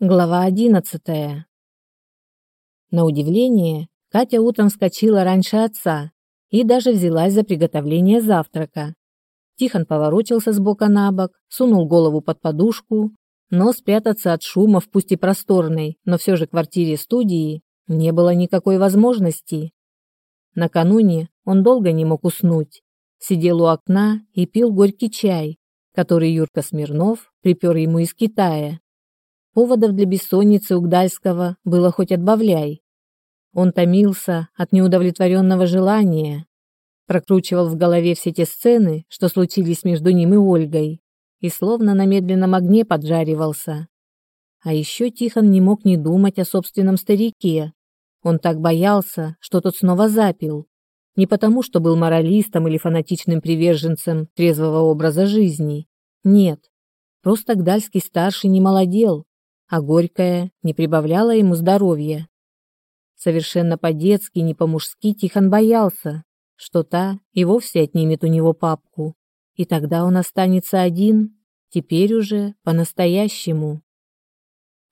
Глава одиннадцатая. На удивление, Катя утром вскочила раньше отца и даже взялась за приготовление завтрака. Тихон поворочился с бока на бок, сунул голову под подушку, но спрятаться от шумов, пусть и просторной, но все же квартире-студии, не было никакой возможности. Накануне он долго не мог уснуть. Сидел у окна и пил горький чай, который Юрка Смирнов припер ему из Китая. Поводов для бессонницы у Гдальского было хоть отбавляй. Он томился от неудовлетворенного желания, прокручивал в голове все те сцены, что случились между ним и Ольгой, и словно на медленном огне поджаривался. А еще Тихон не мог не думать о собственном старике. Он так боялся, что тот снова запил. Не потому, что был моралистом или фанатичным приверженцем трезвого образа жизни. Нет, просто Гдальский старший не молодел, а горькое не прибавляло ему здоровья. Совершенно по-детски, не по-мужски Тихон боялся, что та и вовсе отнимет у него папку, и тогда он останется один, теперь уже по-настоящему.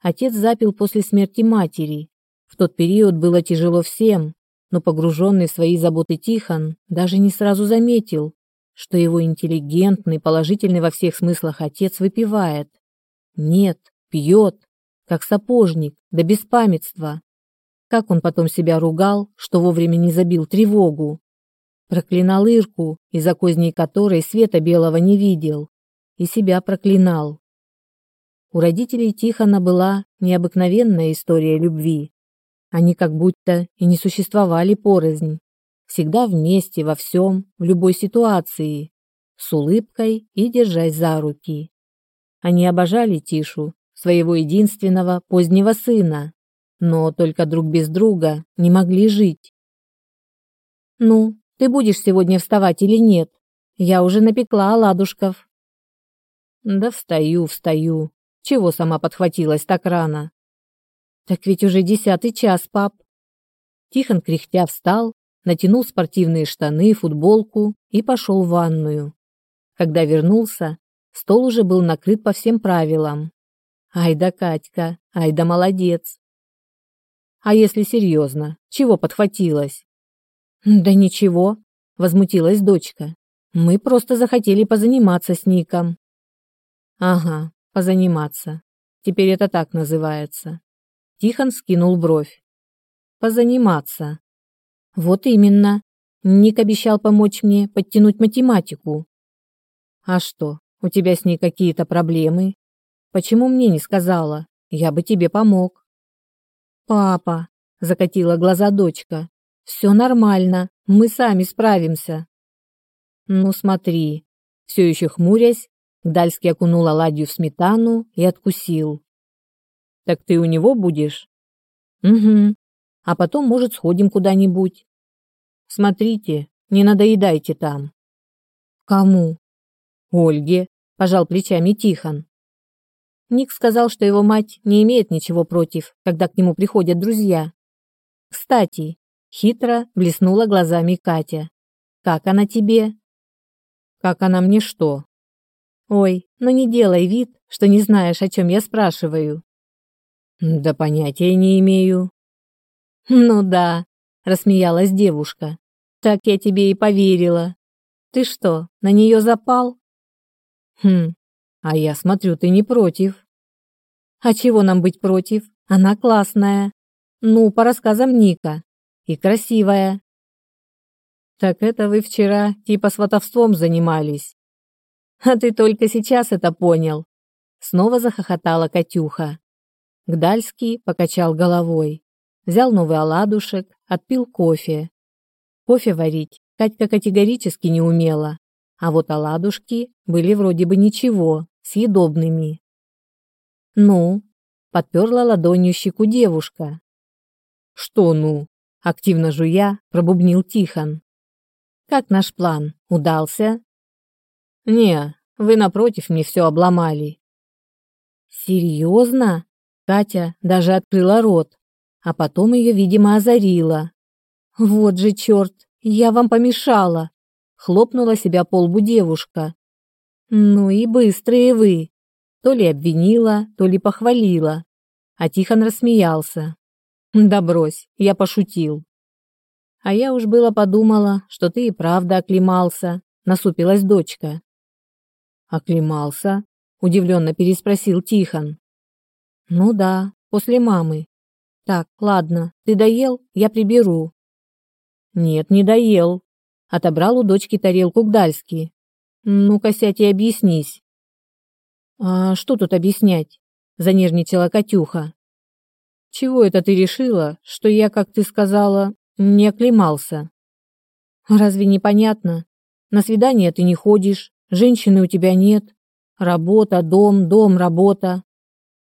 Отец запил после смерти матери. В тот период было тяжело всем, но погруженный в свои заботы Тихон даже не сразу заметил, что его интеллигентный, положительный во всех смыслах отец выпивает. Нет, пьет, как сапожник, до да беспамятства. Как он потом себя ругал, что вовремя не забил тревогу. Проклинал Ирку, из-за козней которой света белого не видел, и себя проклинал. У родителей Тихона была необыкновенная история любви. Они как будто и не существовали порознь, всегда вместе во всем, в любой ситуации, с улыбкой и держась за руки. Они обожали Тишу своего единственного позднего сына, но только друг без друга не могли жить. «Ну, ты будешь сегодня вставать или нет? Я уже напекла оладушков». «Да встаю, встаю. Чего сама подхватилась так рано?» «Так ведь уже десятый час, пап». Тихон кряхтя встал, натянул спортивные штаны, футболку и пошел в ванную. Когда вернулся, стол уже был накрыт по всем правилам. Ай да Катька, ай да молодец. А если серьезно, чего подхватилась? Да ничего, возмутилась дочка. Мы просто захотели позаниматься с Ником. Ага, позаниматься. Теперь это так называется. Тихон скинул бровь. Позаниматься. Вот именно. Ник обещал помочь мне подтянуть математику. А что, у тебя с ней какие-то проблемы? Почему мне не сказала? Я бы тебе помог. Папа, закатила глаза дочка. Все нормально, мы сами справимся. Ну смотри, все еще хмурясь, Гдальский окунул оладью в сметану и откусил. Так ты у него будешь? Угу. А потом, может, сходим куда-нибудь. Смотрите, не надоедайте там. Кому? Ольге, пожал плечами Тихон. Ник сказал, что его мать не имеет ничего против, когда к нему приходят друзья. Кстати, хитро блеснула глазами Катя. Как она тебе? Как она мне что? Ой, ну не делай вид, что не знаешь, о чем я спрашиваю. Да понятия не имею. Ну да, рассмеялась девушка. Так я тебе и поверила. Ты что, на нее запал? Хм, а я смотрю, ты не против. А чего нам быть против? Она классная. Ну, по рассказам Ника. И красивая. Так это вы вчера типа сватовством занимались. А ты только сейчас это понял. Снова захохотала Катюха. Гдальский покачал головой. Взял новый оладушек, отпил кофе. Кофе варить Катька категорически не умела. А вот оладушки были вроде бы ничего съедобными. «Ну?» — подперла ладонью щеку девушка. «Что «ну?» — активно жуя, пробубнил Тихон. «Как наш план? Удался?» «Не, вы напротив мне все обломали». «Серьезно?» Катя даже открыла рот, а потом ее, видимо, озарило. «Вот же черт, я вам помешала!» Хлопнула себя по лбу девушка, ну и быстрые вы. То ли обвинила, то ли похвалила. а Тихон рассмеялся. Да брось, я пошутил. А я уж было подумала, что ты и правда оклемался, насупилась дочка. Оклемался? удивленно переспросил Тихон. Ну да, после мамы. Так, ладно, ты доел, я приберу. Нет, не доел. Отобрал у дочки тарелку Гдальский. Ну-ка, сядь и объяснись. А что тут объяснять? Занервничала Катюха. Чего это ты решила, что я, как ты сказала, не оклемался? Разве не понятно? На свидание ты не ходишь, женщины у тебя нет. Работа, дом, дом, работа.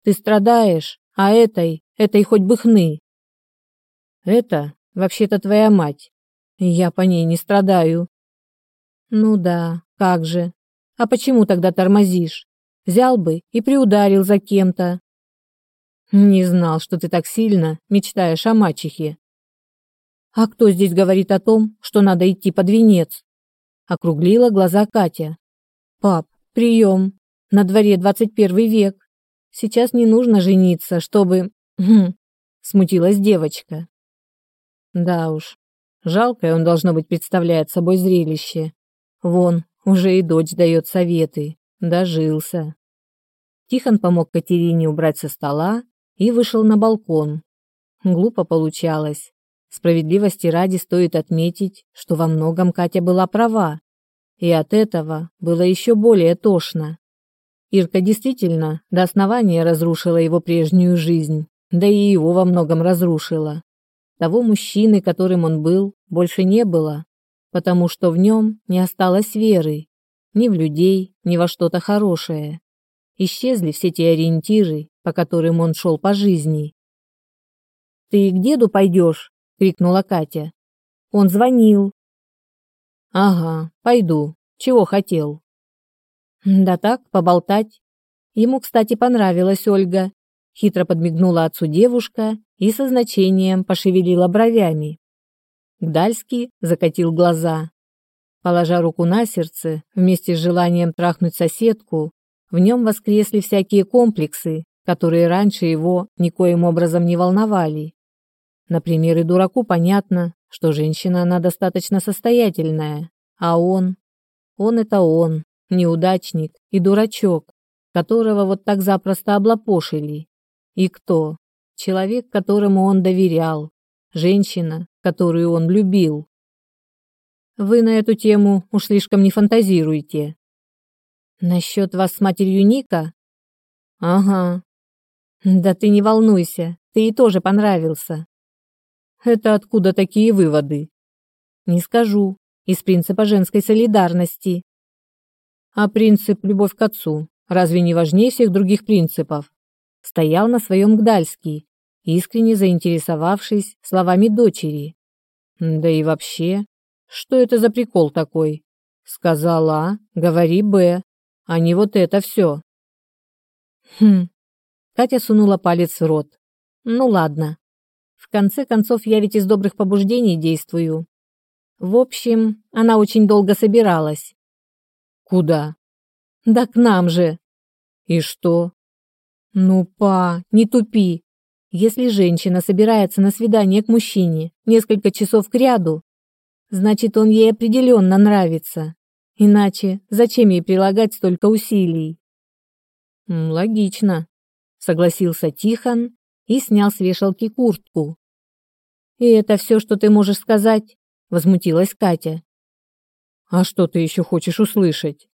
Ты страдаешь, а этой, этой хоть бы хны. Это вообще-то твоя мать. Я по ней не страдаю. Ну да, как же. А почему тогда тормозишь? Взял бы и приударил за кем-то. Не знал, что ты так сильно мечтаешь о мачехе. А кто здесь говорит о том, что надо идти под венец? Округлила глаза Катя. Пап, прием. На дворе двадцать первый век. Сейчас не нужно жениться, чтобы... Хм, смутилась девочка. Да уж, жалкое он, должно быть, представляет собой зрелище. Вон, уже и дочь дает советы. Дожился. Тихон помог Катерине убрать со стола и вышел на балкон. Глупо получалось. Справедливости ради стоит отметить, что во многом Катя была права. И от этого было еще более тошно. Ирка действительно до основания разрушила его прежнюю жизнь, да и его во многом разрушила. Того мужчины, которым он был, больше не было, потому что в нем не осталось веры, ни в людей, ни во что-то хорошее. Исчезли все те ориентиры, по которым он шел по жизни. «Ты к деду пойдешь?» — крикнула Катя. «Он звонил». «Ага, пойду. Чего хотел?» «Да так, поболтать. Ему, кстати, понравилась Ольга». Хитро подмигнула отцу девушка и со значением пошевелила бровями. Гдальский закатил глаза. Положа руку на сердце, вместе с желанием трахнуть соседку, в нем воскресли всякие комплексы, которые раньше его никоим образом не волновали. Например, и дураку понятно, что женщина она достаточно состоятельная, а он... Он это он, неудачник и дурачок, которого вот так запросто облапошили. И кто? Человек, которому он доверял, женщина, которую он любил. Вы на эту тему уж слишком не фантазируете. Насчет вас с матерью Ника? Ага. Да ты не волнуйся, ты ей тоже понравился. Это откуда такие выводы? Не скажу. Из принципа женской солидарности. А принцип любовь к отцу разве не важнее всех других принципов? Стоял на своем Гдальский, искренне заинтересовавшись словами дочери. Да и вообще, что это за прикол такой? Сказала А, говори Б, а не вот это все. Хм. Катя сунула палец в рот. Ну ладно. В конце концов, я ведь из добрых побуждений действую. В общем, она очень долго собиралась. Куда? Да к нам же. И что? Ну, па, не тупи. Если женщина собирается на свидание к мужчине несколько часов кряду, значит, он ей определенно нравится. Иначе зачем ей прилагать столько усилий? Логично, согласился Тихон и снял с вешалки куртку. И это все, что ты можешь сказать? возмутилась Катя. А что ты еще хочешь услышать?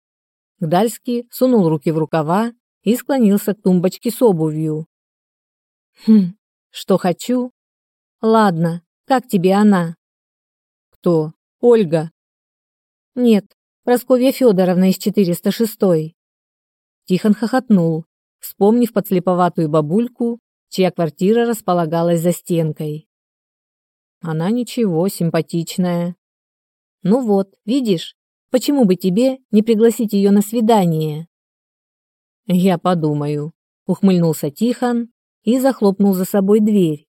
Гдальский сунул руки в рукава и склонился к тумбочке с обувью. Хм, что хочу? Ладно, как тебе она? Кто? Ольга. Нет, Просковья Федоровна из 406-й. Тихон хохотнул, вспомнив подслеповатую бабульку, чья квартира располагалась за стенкой. Она ничего, симпатичная. Ну вот, видишь, почему бы тебе не пригласить ее на свидание? Я подумаю, ухмыльнулся Тихон и захлопнул за собой дверь.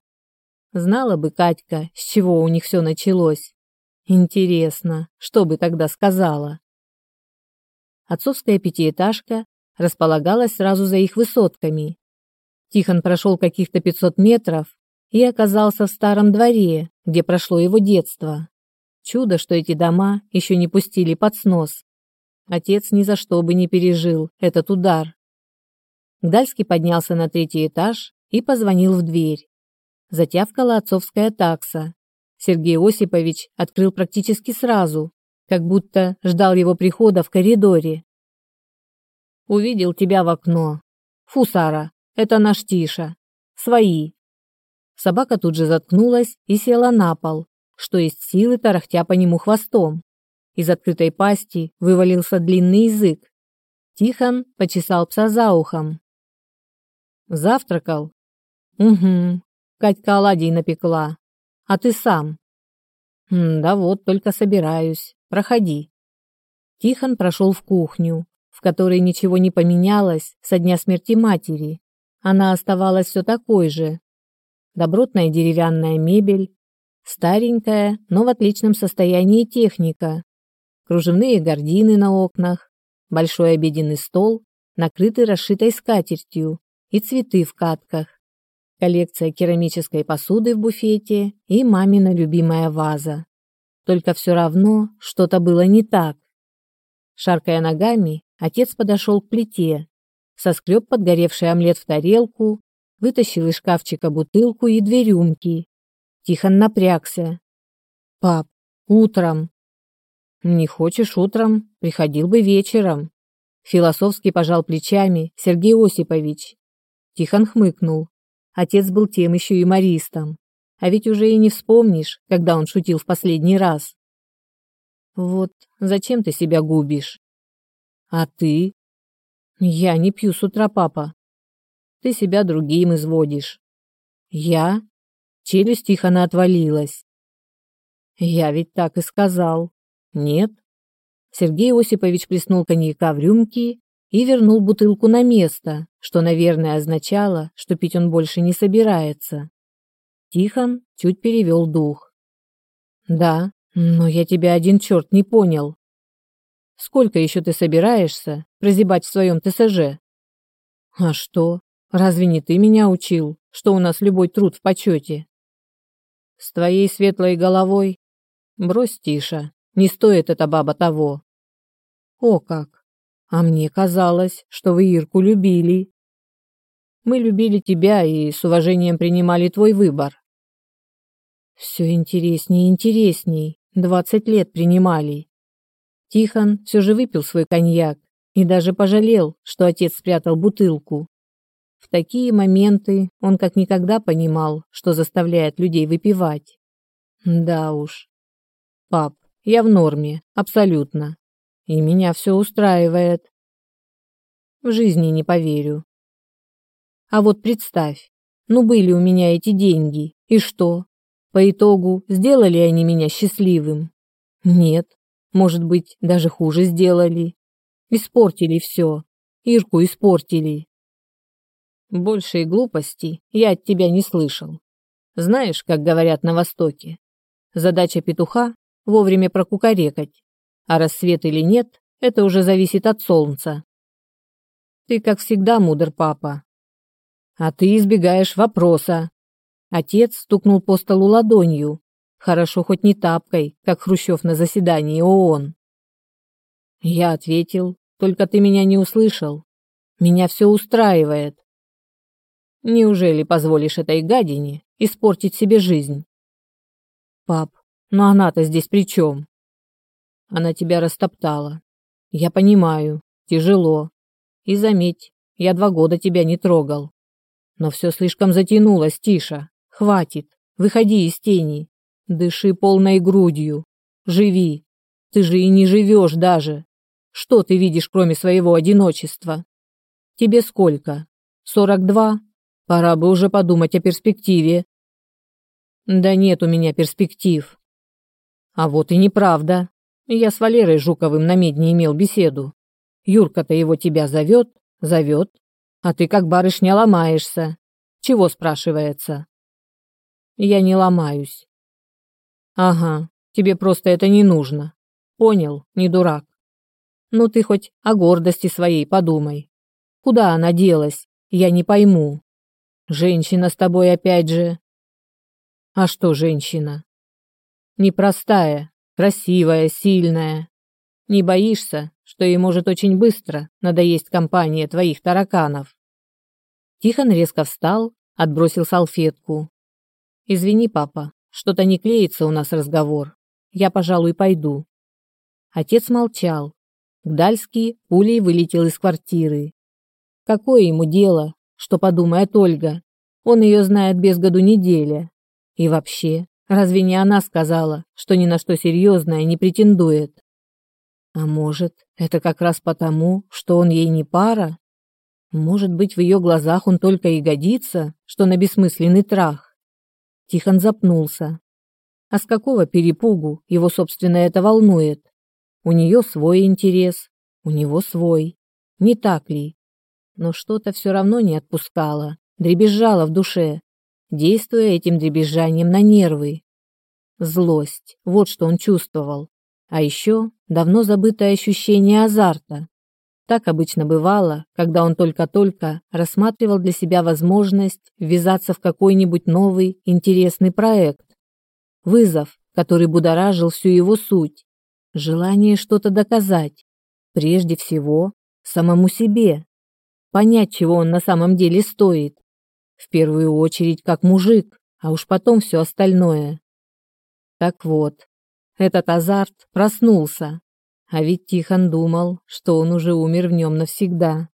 Знала бы Катька, с чего у них все началось. Интересно, что бы тогда сказала? Отцовская пятиэтажка располагалась сразу за их высотками. Тихон прошел каких-то 500 метров и оказался в старом дворе, где прошло его детство. Чудо, что эти дома еще не пустили под снос. Отец ни за что бы не пережил этот удар. Гдальский поднялся на третий этаж и позвонил в дверь. Затявкала отцовская такса. Сергей Осипович открыл практически сразу, как будто ждал его прихода в коридоре. «Увидел тебя в окно. Фу, Сара, это наш Тиша. Свои». Собака тут же заткнулась и села на пол, что есть силы тарахтя по нему хвостом. Из открытой пасти вывалился длинный язык. Тихон почесал пса за ухом. «Завтракал?» «Угу. Катька оладий напекла. А ты сам?» «Да вот, только собираюсь. Проходи». Тихон прошел в кухню, в которой ничего не поменялось со дня смерти матери. Она оставалась все такой же. Добротная деревянная мебель, старенькая, но в отличном состоянии техника, кружевные гардины на окнах, большой обеденный стол, накрытый расшитой скатертью, и цветы в катках, коллекция керамической посуды в буфете и мамина любимая ваза. Только все равно что-то было не так. Шаркая ногами, отец подошел к плите, соскреб подгоревший омлет в тарелку, вытащил из шкафчика бутылку и две рюмки. Тихон напрягся. «Пап, утром». «Не хочешь утром? Приходил бы вечером». Философски пожал плечами Сергей Осипович. Тихон хмыкнул. Отец был тем еще юмористом. А ведь уже и не вспомнишь, когда он шутил в последний раз. Вот зачем ты себя губишь? А ты? Я не пью с утра, папа. Ты себя другим изводишь. Я? Челюсть Тихона отвалилась. Я ведь так и сказал. Нет? Сергей Осипович плеснул коньяка в рюмки и вернул бутылку на место, что, наверное, означало, что пить он больше не собирается. Тихон чуть перевел дух. «Да, но я тебя один черт не понял. Сколько еще ты собираешься прозябать в своем ТСЖ?» «А что? Разве не ты меня учил, что у нас любой труд в почете?» «С твоей светлой головой? Брось, Тиша, не стоит эта баба того». «О как! А мне казалось, что вы Ирку любили. Мы любили тебя и с уважением принимали твой выбор. Все интереснее и интересней. Двадцать лет принимали. Тихон все же выпил свой коньяк и даже пожалел, что отец спрятал бутылку. В такие моменты он как никогда понимал, что заставляет людей выпивать. Да уж. Пап, я в норме, абсолютно. И меня все устраивает. В жизни не поверю. А вот представь, ну были у меня эти деньги, и что? По итогу сделали они меня счастливым? Нет, может быть, даже хуже сделали. Испортили все. Ирку испортили. Большей глупости я от тебя не слышал. Знаешь, как говорят на Востоке, задача петуха — вовремя прокукарекать. А рассвет или нет, это уже зависит от солнца. Ты, как всегда, мудр папа. А ты избегаешь вопроса. Отец стукнул по столу ладонью. Хорошо хоть не тапкой, как Хрущев на заседании ООН. Я ответил, только ты меня не услышал. Меня все устраивает. Неужели позволишь этой гадине испортить себе жизнь? Пап, но она-то здесь при чем? Она тебя растоптала. Я понимаю, тяжело. И заметь, я два года тебя не трогал. Но все слишком затянулось, Тиша. Хватит. Выходи из тени. Дыши полной грудью. Живи. Ты же и не живешь даже. Что ты видишь, кроме своего одиночества? Тебе сколько? Сорок два? Пора бы уже подумать о перспективе. Да нет у меня перспектив. А вот и неправда. Я с Валерой Жуковым на медне имел беседу. Юрка-то его тебя зовет, зовет, а ты как барышня ломаешься. Чего спрашивается? Я не ломаюсь. Ага, тебе просто это не нужно. Понял, не дурак. Ну ты хоть о гордости своей подумай. Куда она делась, я не пойму. Женщина с тобой опять же. А что женщина? Непростая, красивая, сильная. Не боишься, что ей может очень быстро надоесть компания твоих тараканов? Тихон резко встал, отбросил салфетку. Извини, папа, что-то не клеится у нас разговор. Я, пожалуй, пойду. Отец молчал. Гдальский пулей вылетел из квартиры. Какое ему дело, что подумает Ольга? Он ее знает без году неделя. И вообще, разве не она сказала, что ни на что серьезное не претендует? А может, это как раз потому, что он ей не пара? Может быть, в ее глазах он только и годится, что на бессмысленный трах? Тихон запнулся. А с какого перепугу его, собственно, это волнует? У нее свой интерес, у него свой. Не так ли? Но что-то все равно не отпускало, дребезжало в душе, действуя этим дребезжанием на нервы. Злость, вот что он чувствовал. А еще давно забытое ощущение азарта. Так обычно бывало, когда он только-только рассматривал для себя возможность ввязаться в какой-нибудь новый интересный проект. Вызов, который будоражил всю его суть, Желание что-то доказать. Прежде всего, самому себе. Понять, чего он на самом деле стоит. В первую очередь, как мужик, а уж потом все остальное. Так вот, этот азарт проснулся. А ведь Тихон думал, что он уже умер в нем навсегда.